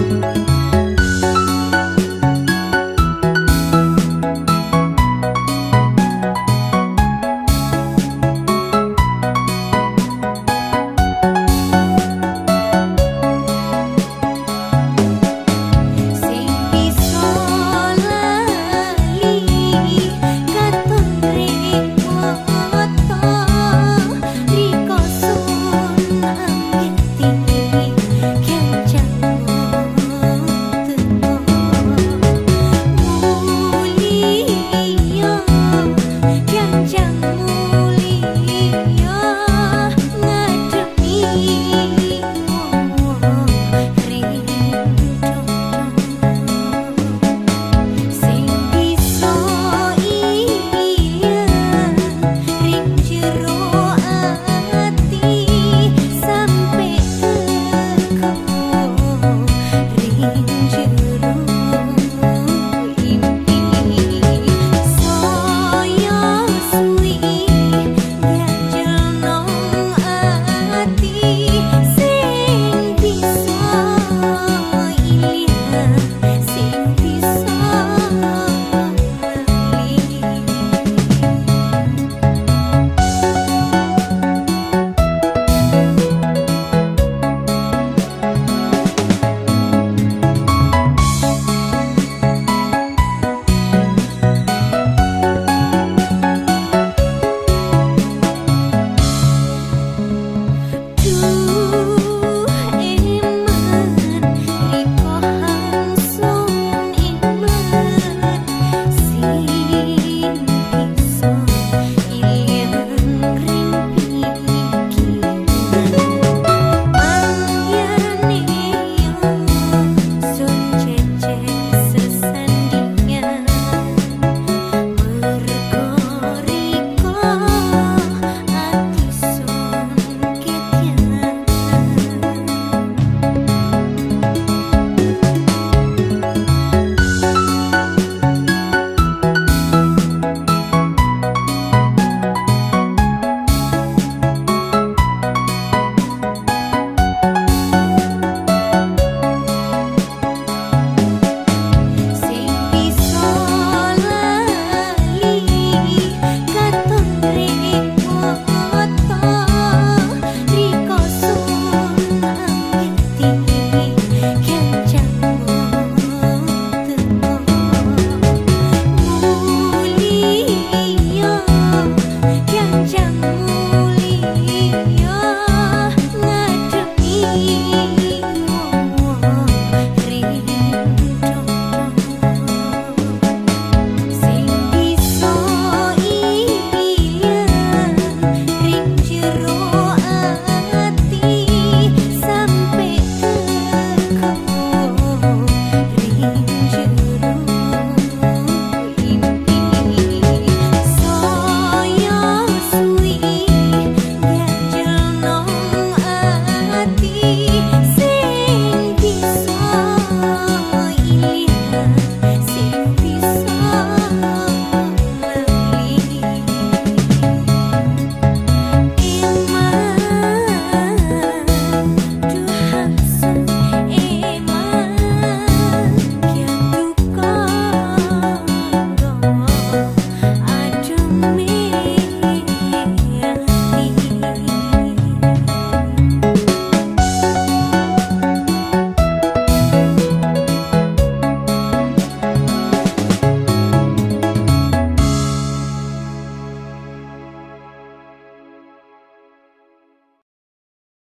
you